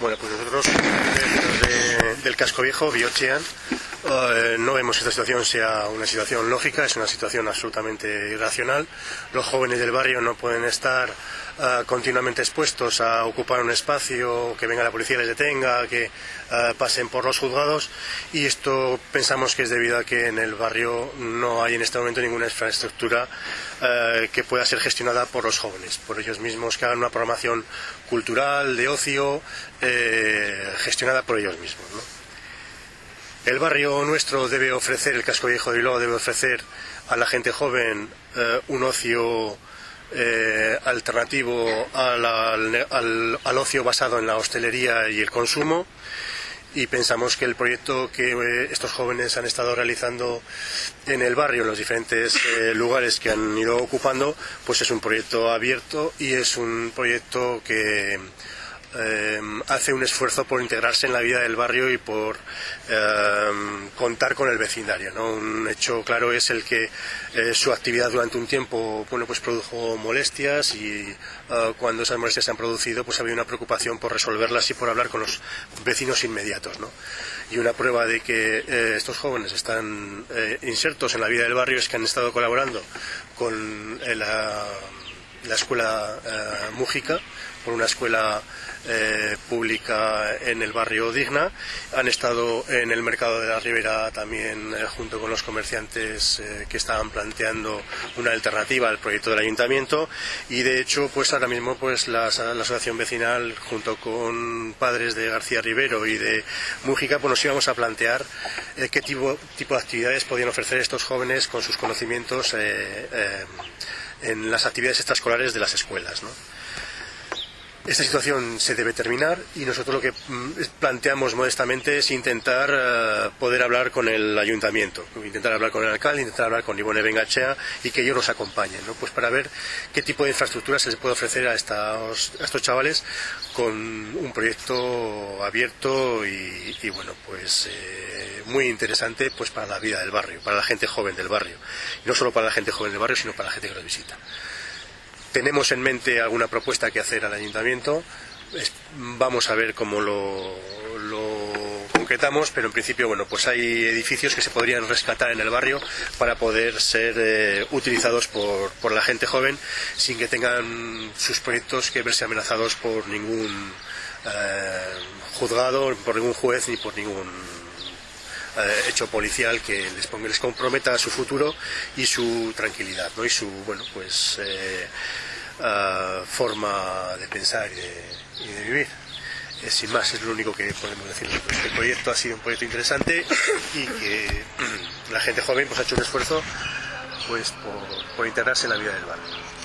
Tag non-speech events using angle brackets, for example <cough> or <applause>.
Bueno, pues nosotros de- del casco viejo, Biochean, eh, no vemos que esta situación sea una situación lógica, es una situación absolutamente irracional. Los jóvenes del barrio no pueden estar eh, continuamente expuestos a ocupar un espacio, que venga la policía les detenga, que eh, pasen por los juzgados y esto pensamos que es debido a que en el barrio no hay en este momento ninguna infraestructura eh, que pueda ser gestionada por los jóvenes, por ellos mismos, que hagan una programación cultural, de ocio, gestionada por ellos mismos. El barrio nuestro debe ofrecer, el casco viejo de Bilbao debe ofrecer a la gente joven un ocio eh, alternativo al, al- al- ocio basado en la hostelería y el consumo. Y pensamos que el proyecto que eh, estos jóvenes han estado realizando en el barrio, en los diferentes eh, lugares que han ido ocupando, pues es un proyecto abierto y es un proyecto que eh, hace un esfuerzo por integrarse en la vida del barrio y por eh, contar con el vecindario. ¿no? Un hecho claro es el que eh, su actividad durante un tiempo bueno, pues produjo molestias y eh, cuando esas molestias se han producido pues había una preocupación por resolverlas y por hablar con los vecinos inmediatos. ¿no? Y una prueba de que eh, estos jóvenes están insertos en la vida del barrio es que han estado colaborando con la la escuela eh, Mújica, por una escuela eh, pública en el barrio Digna. Han estado en el mercado de la Ribera también eh, junto con los comerciantes que estaban planteando una alternativa al proyecto del ayuntamiento y de hecho pues ahora mismo pues la, la asociación vecinal junto con padres de García Rivero y de Mújica pues nos íbamos a plantear qué tipo, tipo de actividades podían ofrecer estos jóvenes con sus conocimientos en las actividades extraescolares de las escuelas. ¿no? Esta situación se debe terminar y nosotros lo que mm, planteamos modestamente es intentar eh, poder hablar con el ayuntamiento, intentar hablar con el alcalde, intentar hablar con Ivone Bengachea y que ellos nos acompañen, ¿no? pues para ver qué tipo de infraestructura se les puede ofrecer a estos, a estos chavales con un proyecto abierto y, bueno, pues eh, muy interesante pues para la vida del barrio, para la gente joven del barrio. Y no solo para la gente joven del barrio, sino para la gente que nos visita. Tenemos en mente alguna propuesta que hacer al ayuntamiento. Vamos a ver cómo lo, lo concretamos, pero en principio, bueno, pues hay edificios que se podrían rescatar en el barrio para poder ser eh, utilizados por, por la gente joven sin que tengan sus proyectos que verse amenazados por ningún eh, juzgado, por ningún juez ni por ningún eh, hecho policial que les ponga, les comprometa su futuro y su tranquilidad, ¿no? Y su, bueno, pues eh, ah, forma de pensar y de, y de vivir. Eh, sin más, es lo único que podemos decir. Este proyecto ha sido un proyecto interesante y que <clears throat> la gente joven pues, ha hecho un esfuerzo pues, por, por integrarse en la vida del barrio.